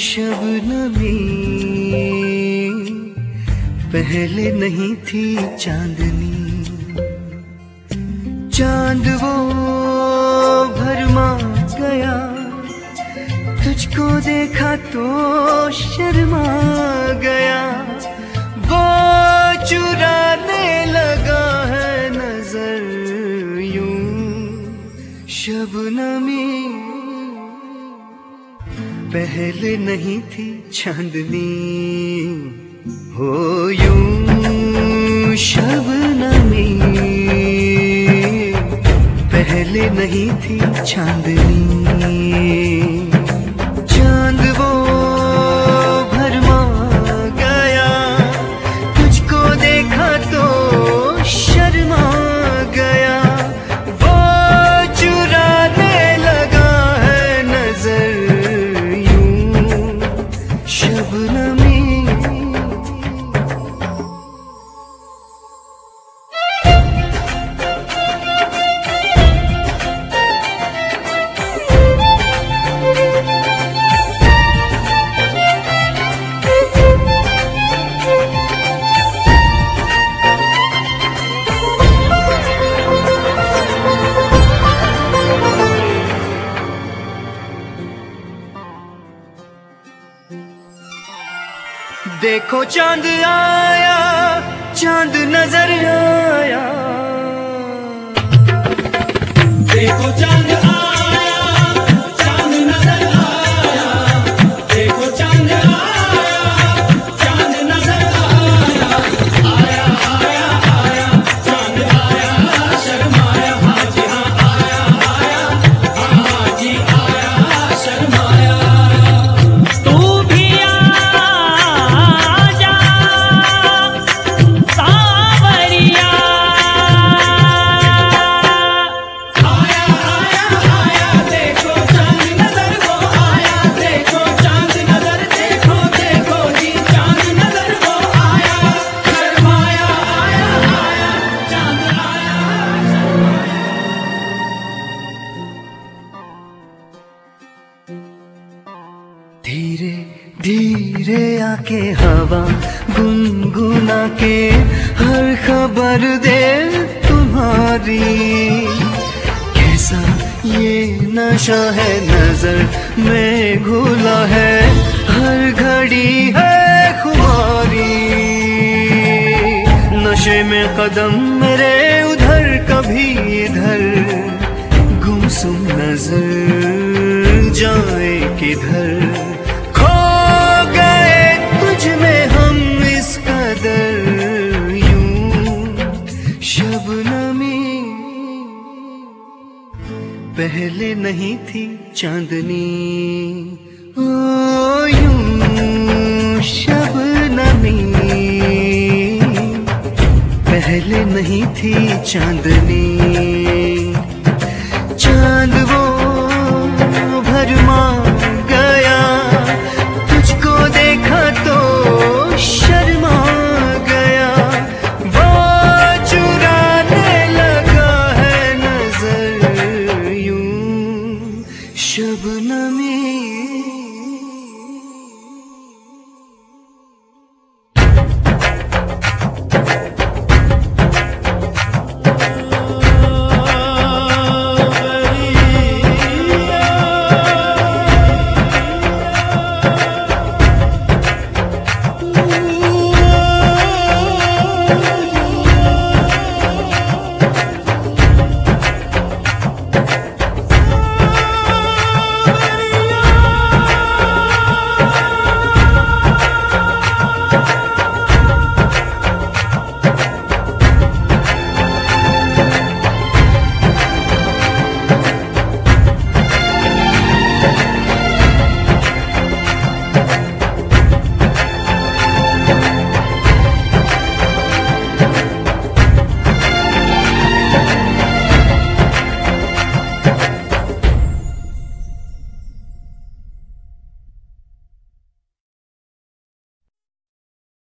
شب نبی پہلے نہیں تھی چاندنی۔ چاند وہ بھرما گیا۔ تجھ کو دیکھا تو شرما گیا۔ وہ چورا پہلے نہیں تھی چاندنی۔ ہو یوں شبنمی۔ پہلے نہیں تھی چاندنی۔ 能不能 دیکھو چاند آیا چاند نظر آیا۔ دھیرے دھیرے آ کے ہوا گنگنا کے ہر خبر دے تمہاری۔ کیسا یہ نشہ ہے، نظر میں گھولا ہے، ہر گھڑی ہے خماری۔ نشے میں قدم میرے ادھر، کبھی ادھر۔ گمسم نظر جائے کدھر۔ پہلے نہیں تھی چاندنی۔ او یوں پہلے نہیں تھی چاندنی۔